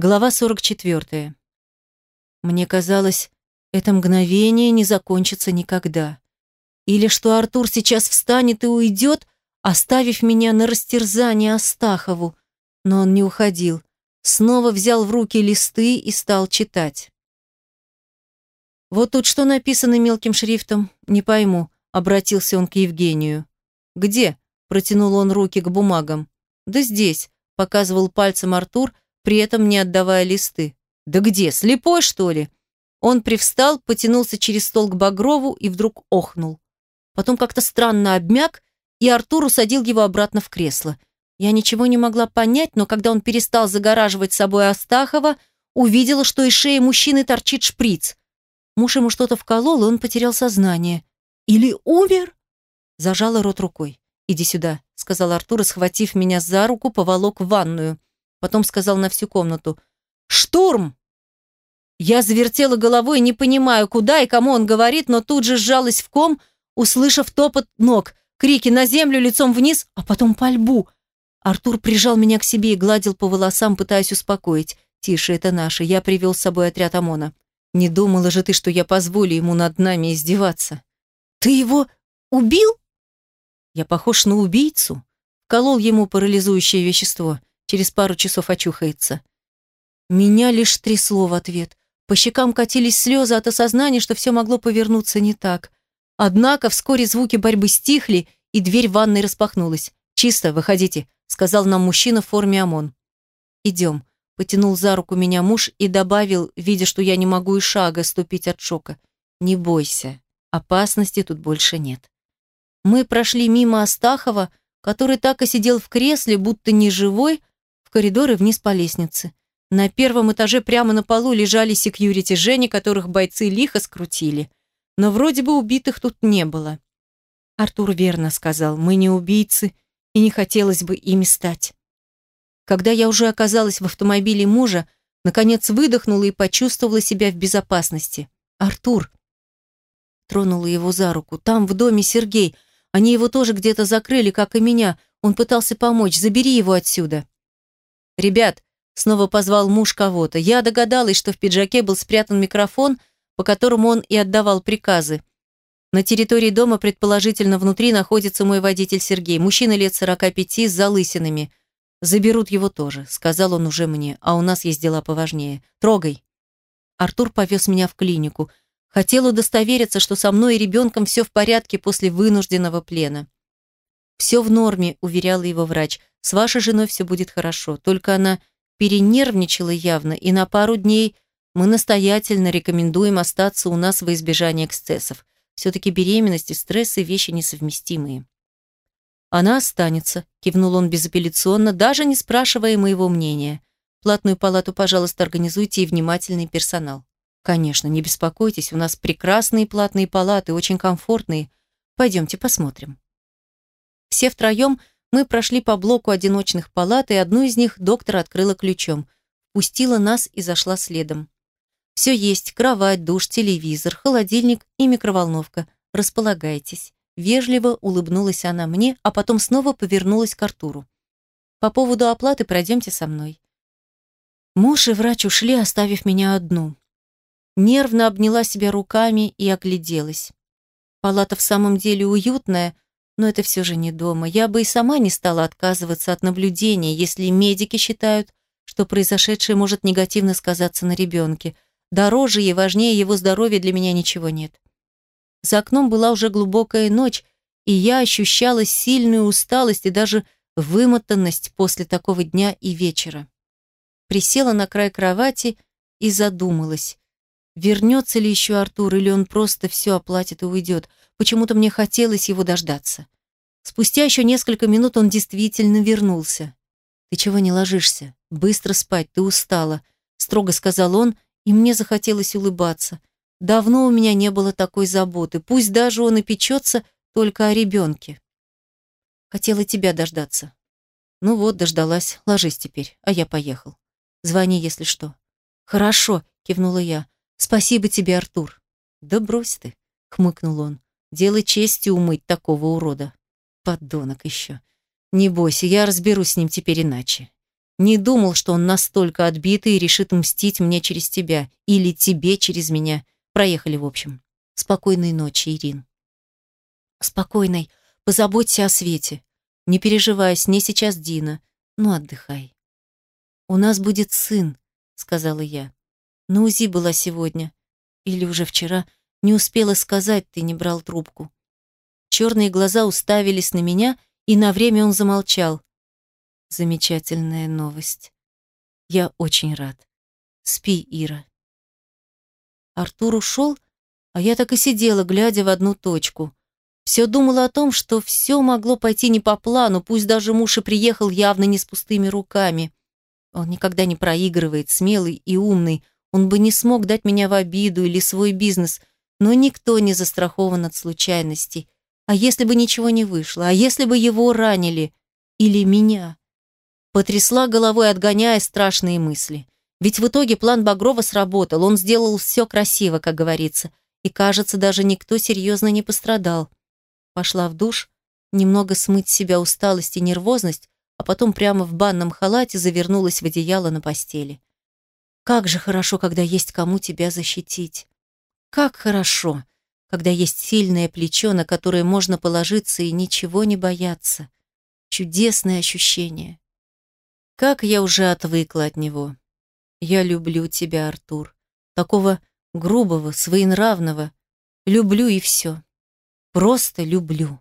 Глава 44. Мне казалось, это мгновение не закончится никогда. Или что Артур сейчас встанет и уйдет, оставив меня на растерзание Астахову. Но он не уходил. Снова взял в руки листы и стал читать. «Вот тут что написано мелким шрифтом? Не пойму», — обратился он к Евгению. «Где?» — протянул он руки к бумагам. «Да здесь», — показывал пальцем Артур, — при этом не отдавая листы. «Да где, слепой, что ли?» Он привстал, потянулся через стол к Багрову и вдруг охнул. Потом как-то странно обмяк, и Артур усадил его обратно в кресло. Я ничего не могла понять, но когда он перестал загораживать собой Астахова, увидела, что из шеи мужчины торчит шприц. Муж ему что-то вколол, и он потерял сознание. Или умер? Зажала рот рукой. «Иди сюда», — сказал Артур, схватив меня за руку, поволок в ванную. Потом сказал на всю комнату. «Штурм!» Я завертела головой, не понимаю, куда и кому он говорит, но тут же сжалась в ком, услышав топот ног, крики на землю, лицом вниз, а потом пальбу. Артур прижал меня к себе и гладил по волосам, пытаясь успокоить. «Тише, это наше, я привел с собой отряд ОМОНа. Не думала же ты, что я позволю ему над нами издеваться?» «Ты его убил?» «Я похож на убийцу?» Колол ему парализующее вещество. Через пару часов очухается. Меня лишь трясло в ответ. По щекам катились слезы от осознания, что все могло повернуться не так. Однако вскоре звуки борьбы стихли, и дверь ванной распахнулась. «Чисто, выходите», — сказал нам мужчина в форме ОМОН. «Идем», — потянул за руку меня муж и добавил, видя, что я не могу и шага ступить от шока. «Не бойся, опасности тут больше нет». Мы прошли мимо Астахова, который так и сидел в кресле, будто не живой, в коридор и вниз по лестнице. На первом этаже прямо на полу лежали секьюрити Жени, которых бойцы лихо скрутили. Но вроде бы убитых тут не было. Артур верно сказал, мы не убийцы, и не хотелось бы ими стать. Когда я уже оказалась в автомобиле мужа, наконец выдохнула и почувствовала себя в безопасности. «Артур!» Тронула его за руку. «Там, в доме, Сергей. Они его тоже где-то закрыли, как и меня. Он пытался помочь. Забери его отсюда». «Ребят!» — снова позвал муж кого-то. Я догадалась, что в пиджаке был спрятан микрофон, по которому он и отдавал приказы. На территории дома, предположительно, внутри находится мой водитель Сергей, мужчина лет 45 с залысинами. «Заберут его тоже», — сказал он уже мне, «а у нас есть дела поважнее. Трогай». Артур повез меня в клинику. Хотел удостовериться, что со мной и ребенком все в порядке после вынужденного плена. «Все в норме», — уверяла его врач. С вашей женой все будет хорошо. Только она перенервничала явно, и на пару дней мы настоятельно рекомендуем остаться у нас во избежание эксцессов. Все-таки беременность и стрессы – вещи несовместимые. «Она останется», – кивнул он безапелляционно, даже не спрашивая моего мнения. «Платную палату, пожалуйста, организуйте и внимательный персонал». «Конечно, не беспокойтесь, у нас прекрасные платные палаты, очень комфортные. Пойдемте посмотрим». Все втроем – мы прошли по блоку одиночных палат, и одну из них доктор открыла ключом. Пустила нас и зашла следом. Все есть, кровать, душ, телевизор, холодильник и микроволновка. Располагайтесь. Вежливо улыбнулась она мне, а потом снова повернулась к Артуру. По поводу оплаты пройдемте со мной. Муж и врач ушли, оставив меня одну. Нервно обняла себя руками и огляделась. Палата в самом деле уютная, но это все же не дома. Я бы и сама не стала отказываться от наблюдения, если медики считают, что произошедшее может негативно сказаться на ребенке. Дороже и важнее его здоровья для меня ничего нет. За окном была уже глубокая ночь, и я ощущала сильную усталость и даже вымотанность после такого дня и вечера. Присела на край кровати и задумалась. Вернется ли еще Артур, или он просто все оплатит и уйдет? Почему-то мне хотелось его дождаться. Спустя еще несколько минут он действительно вернулся. «Ты чего не ложишься? Быстро спать, ты устала», — строго сказал он, и мне захотелось улыбаться. Давно у меня не было такой заботы, пусть даже он и печется только о ребенке. Хотела тебя дождаться. Ну вот, дождалась. Ложись теперь, а я поехал. Звони, если что. Хорошо, кивнула я. Спасибо тебе, Артур. Да брось ты, хмыкнул он. Делай честью умыть такого урода. Подонок еще. Не бойся, я разберусь с ним теперь иначе. Не думал, что он настолько отбитый и решит мстить мне через тебя. Или тебе через меня. Проехали, в общем. Спокойной ночи, Ирин. Спокойной. Позаботься о Свете. Не переживай, с ней сейчас Дина. Ну, отдыхай. У нас будет сын, сказала я. На УЗИ была сегодня. Или уже вчера. Не успела сказать, ты не брал трубку. Черные глаза уставились на меня, и на время он замолчал. Замечательная новость. Я очень рад. Спи, Ира. Артур ушел, а я так и сидела, глядя в одну точку. Все думала о том, что все могло пойти не по плану, пусть даже муж и приехал явно не с пустыми руками. Он никогда не проигрывает, смелый и умный. Он бы не смог дать меня в обиду или свой бизнес, но никто не застрахован от случайностей. А если бы ничего не вышло? А если бы его ранили? Или меня? Потрясла головой, отгоняя страшные мысли. Ведь в итоге план Багрова сработал, он сделал все красиво, как говорится. И, кажется, даже никто серьезно не пострадал. Пошла в душ, немного смыть с себя усталость и нервозность, а потом прямо в банном халате завернулась в одеяло на постели. Как же хорошо, когда есть кому тебя защитить. Как хорошо, когда есть сильное плечо, на которое можно положиться и ничего не бояться. Чудесное ощущение. Как я уже отвыкла от него. Я люблю тебя, Артур. Такого грубого, своенравного. Люблю и все. Просто люблю.